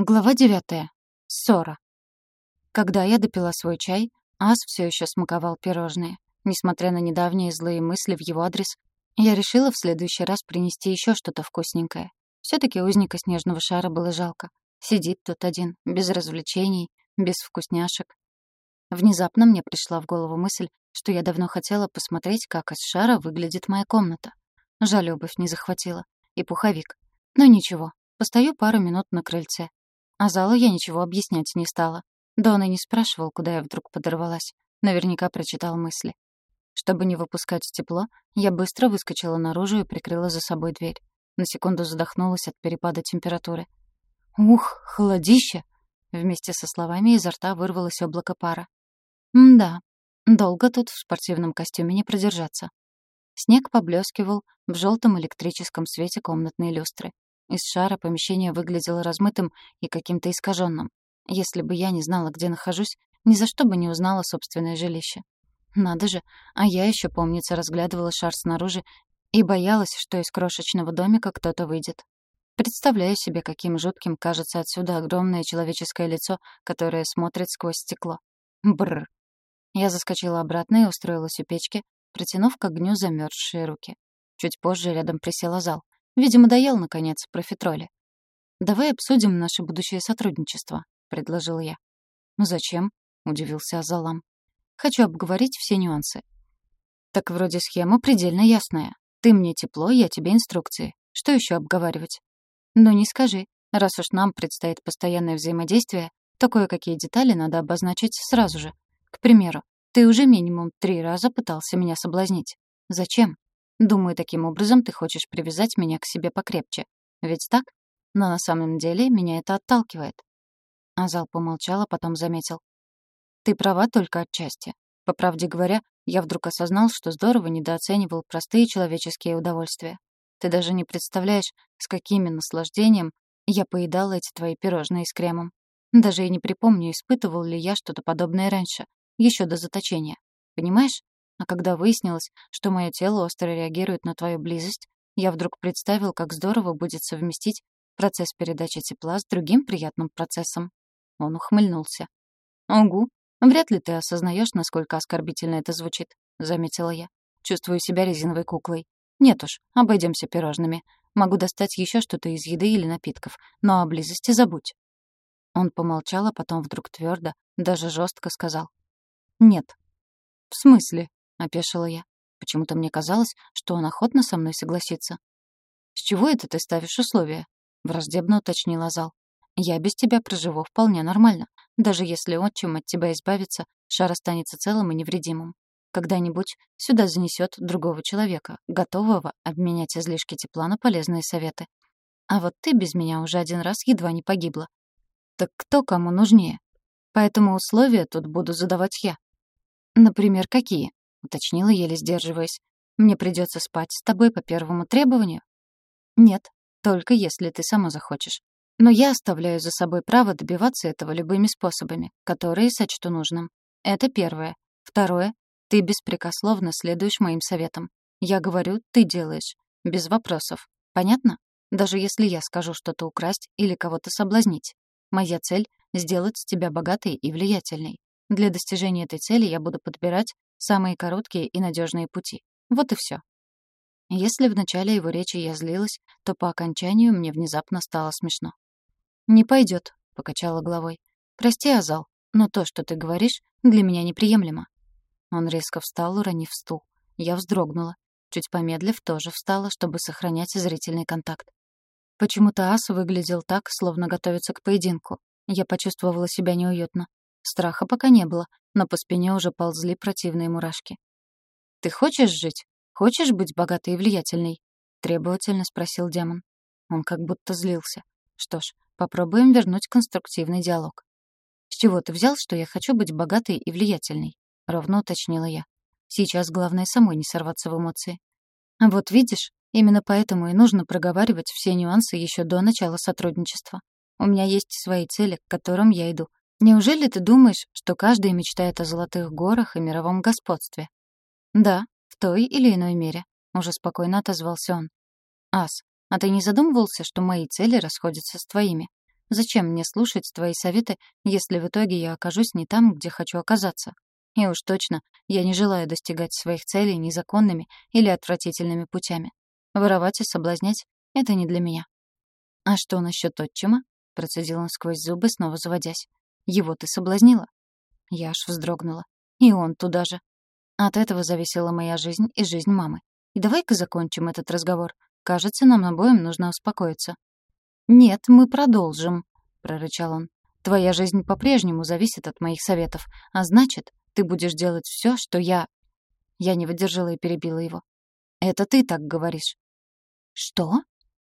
Глава девятая. Ссора. Когда я допила свой чай, Ас все еще смаковал пирожные. Несмотря на недавние злые мысли в его адрес, я решила в следующий раз принести еще что-то вкусненькое. все таки узника снежного шара было жалко. Сидит тут один, без развлечений, без вкусняшек. Внезапно мне пришла в голову мысль, что я давно хотела посмотреть, как из шара выглядит моя комната. Жаль, обувь не захватила. И пуховик. Но ничего, постою пару минут на крыльце, а залу я ничего объяснять не стала. Да он и не спрашивал, куда я вдруг подорвалась. Наверняка прочитал мысли. Чтобы не выпускать тепло, я быстро выскочила наружу и прикрыла за собой дверь. На секунду задохнулась от перепада температуры. «Ух, холодище!» Вместе со словами изо рта вырвалось облако пара. «М-да, долго тут в спортивном костюме не продержаться». Снег поблескивал в желтом электрическом свете комнатной люстры. Из шара помещение выглядело размытым и каким-то искаженным. Если бы я не знала, где нахожусь, ни за что бы не узнала собственное жилище. Надо же, а я еще, помнится, разглядывала шар снаружи и боялась, что из крошечного домика кто-то выйдет. Представляю себе, каким жутким кажется отсюда огромное человеческое лицо, которое смотрит сквозь стекло. Бррр. Я заскочила обратно и устроилась у печки, протянув к огню замерзшие руки. Чуть позже рядом присела зал. Видимо, доел, наконец, профитроли. «Давай обсудим наше будущее сотрудничество», — предложил я. «Ну зачем?» — удивился Азалам. «Хочу обговорить все нюансы». «Так вроде схема предельно ясная. Ты мне тепло, я тебе инструкции. Что еще обговаривать?» «Ну не скажи. Раз уж нам предстоит постоянное взаимодействие, то кое-какие детали надо обозначить сразу же. К примеру, ты уже минимум три раза пытался меня соблазнить. Зачем? Думаю, таким образом ты хочешь привязать меня к себе покрепче. Ведь так? Но на самом деле меня это отталкивает. Азал помолчал, а потом заметил. Ты права только отчасти. По правде говоря, я вдруг осознал, что здорово недооценивал простые человеческие удовольствия. Ты даже не представляешь, с каким наслаждением я поедала эти твои пирожные с кремом. Даже и не припомню, испытывал ли я что-то подобное раньше, еще до заточения. Понимаешь? А когда выяснилось, что мое тело остро реагирует на твою близость, я вдруг представил, как здорово будет совместить процесс передачи тепла с другим приятным процессом. Он ухмыльнулся. «Угу, вряд ли ты осознаешь, насколько оскорбительно это звучит», — заметила я. «Чувствую себя резиновой куклой. Нет уж, обойдемся пирожными. Могу достать еще что-то из еды или напитков, но о близости забудь». Он помолчал, а потом вдруг твердо, даже жестко сказал. «Нет». «В смысле?» — опешила я. Почему-то мне казалось, что он охотно со мной согласится. «С чего это ты ставишь условия?» — враждебно уточнила зал. «Я без тебя проживу вполне нормально. Даже если отчим от тебя избавится, шар останется целым и невредимым. Когда-нибудь сюда занесет другого человека, готового обменять излишки тепла на полезные советы. А вот ты без меня уже один раз едва не погибла. Так кто кому нужнее? Поэтому условия тут буду задавать я. Например, какие? — уточнила, еле сдерживаясь. «Мне придется спать с тобой по первому требованию?» «Нет, только если ты сама захочешь. Но я оставляю за собой право добиваться этого любыми способами, которые сочту нужным. Это первое. Второе. Ты беспрекословно следуешь моим советам. Я говорю, ты делаешь. Без вопросов. Понятно? Даже если я скажу что-то украсть или кого-то соблазнить. Моя цель — сделать тебя богатой и влиятельной. Для достижения этой цели я буду подбирать Самые короткие и надежные пути. Вот и все. Если в начале его речи я злилась, то по окончанию мне внезапно стало смешно. «Не пойдет», — покачала головой. «Прости, Азал, но то, что ты говоришь, для меня неприемлемо». Он резко встал, уронив стул. Я вздрогнула. Чуть помедлив, тоже встала, чтобы сохранять зрительный контакт. Почему-то Ас выглядел так, словно готовится к поединку. Я почувствовала себя неуютно. Страха пока не было, но по спине уже ползли противные мурашки. «Ты хочешь жить? Хочешь быть богатой и влиятельной?» — требовательно спросил демон. Он как будто злился. Что ж, попробуем вернуть конструктивный диалог. «С чего ты взял, что я хочу быть богатой и влиятельной?» — ровно уточнила я. Сейчас главное самой не сорваться в эмоции. Вот видишь, именно поэтому и нужно проговаривать все нюансы еще до начала сотрудничества. У меня есть свои цели, к которым я иду, Неужели ты думаешь, что каждый мечтает о золотых горах и мировом господстве? Да, в той или иной мере, уже спокойно отозвался он. Ас, а ты не задумывался, что мои цели расходятся с твоими? Зачем мне слушать твои советы, если в итоге я окажусь не там, где хочу оказаться? И уж точно, я не желаю достигать своих целей незаконными или отвратительными путями. Воровать и соблазнять — это не для меня. «А что насчет отчима?» — процедил он сквозь зубы, снова заводясь. «Его ты соблазнила?» Я аж вздрогнула. И он туда же. От этого зависела моя жизнь и жизнь мамы. И давай-ка закончим этот разговор. Кажется, нам обоим нужно успокоиться. «Нет, мы продолжим», — прорычал он. «Твоя жизнь по-прежнему зависит от моих советов, а значит, ты будешь делать все, что я...» Я не выдержала и перебила его. «Это ты так говоришь». «Что?»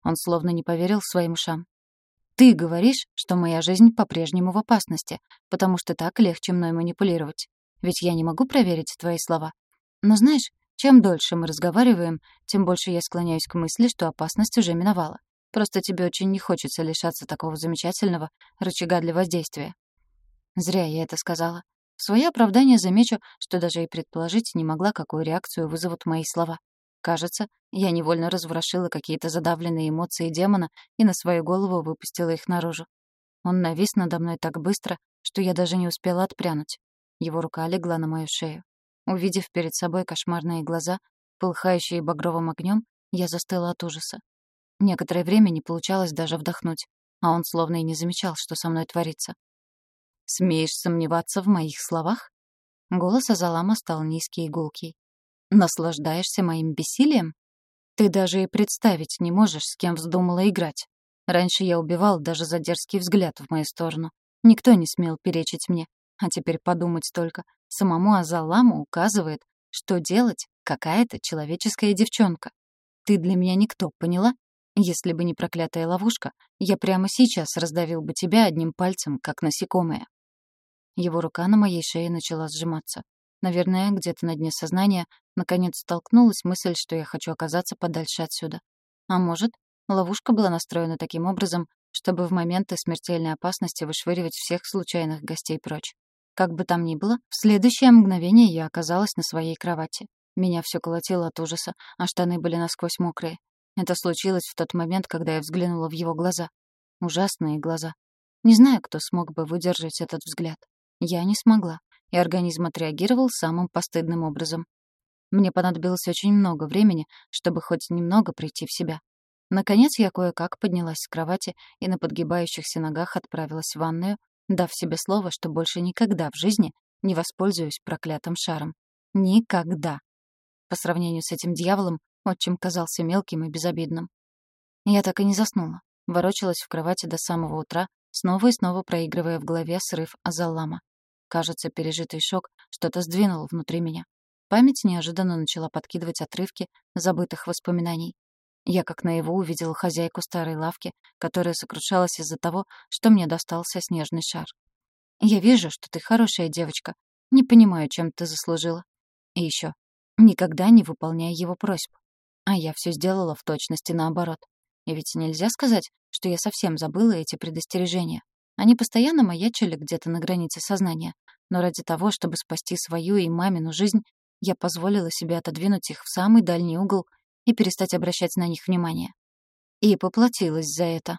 Он словно не поверил своим ушам. «Ты говоришь, что моя жизнь по-прежнему в опасности, потому что так легче мной манипулировать. Ведь я не могу проверить твои слова. Но знаешь, чем дольше мы разговариваем, тем больше я склоняюсь к мысли, что опасность уже миновала. Просто тебе очень не хочется лишаться такого замечательного рычага для воздействия. Зря я это сказала. В свое оправдание замечу, что даже и предположить не могла, какую реакцию вызовут мои слова. Кажется, я невольно разворошила какие-то задавленные эмоции демона и на свою голову выпустила их наружу. Он навис надо мной так быстро, что я даже не успела отпрянуть. Его рука легла на мою шею. Увидев перед собой кошмарные глаза, полыхающие багровым огнем, я застыла от ужаса. Некоторое время не получалось даже вдохнуть, а он словно и не замечал, что со мной творится. «Смеешь сомневаться в моих словах?» Голос Азалама стал низкий и гулкий. «Наслаждаешься моим бессилием? Ты даже и представить не можешь, с кем вздумала играть. Раньше я убивал даже за дерзкий взгляд в мою сторону. Никто не смел перечить мне. А теперь подумать только, самому Азаламу указывает, что делать какая-то человеческая девчонка. Ты для меня никто, поняла? Если бы не проклятая ловушка, я прямо сейчас раздавил бы тебя одним пальцем, как насекомое. Его рука на моей шее начала сжиматься. Наверное, где-то на дне сознания наконец столкнулась мысль, что я хочу оказаться подальше отсюда. А может, ловушка была настроена таким образом, чтобы в моменты смертельной опасности вышвыривать всех случайных гостей прочь. Как бы там ни было, в следующее мгновение я оказалась на своей кровати. Меня все колотило от ужаса, а штаны были насквозь мокрые. Это случилось в тот момент, когда я взглянула в его глаза. Ужасные глаза. Не знаю, кто смог бы выдержать этот взгляд. Я не смогла, и организм отреагировал самым постыдным образом. Мне понадобилось очень много времени, чтобы хоть немного прийти в себя. Наконец я кое-как поднялась с кровати и на подгибающихся ногах отправилась в ванную, дав себе слово, что больше никогда в жизни не воспользуюсь проклятым шаром. Никогда. По сравнению с этим дьяволом, отчим казался мелким и безобидным. Я так и не заснула. Ворочалась в кровати до самого утра, снова и снова проигрывая в голове срыв Азаллама. Кажется, пережитый шок что-то сдвинул внутри меня. Память неожиданно начала подкидывать отрывки забытых воспоминаний. Я как наяву увидела хозяйку старой лавки, которая сокрушалась из-за того, что мне достался снежный шар. «Я вижу, что ты хорошая девочка. Не понимаю, чем ты заслужила. И еще, никогда не выполняй его просьб. А я все сделала в точности наоборот. И ведь нельзя сказать, что я совсем забыла эти предостережения. Они постоянно маячили где-то на границе сознания. Но ради того, чтобы спасти свою и мамину жизнь, я позволила себе отодвинуть их в самый дальний угол и перестать обращать на них внимание. И поплатилась за это.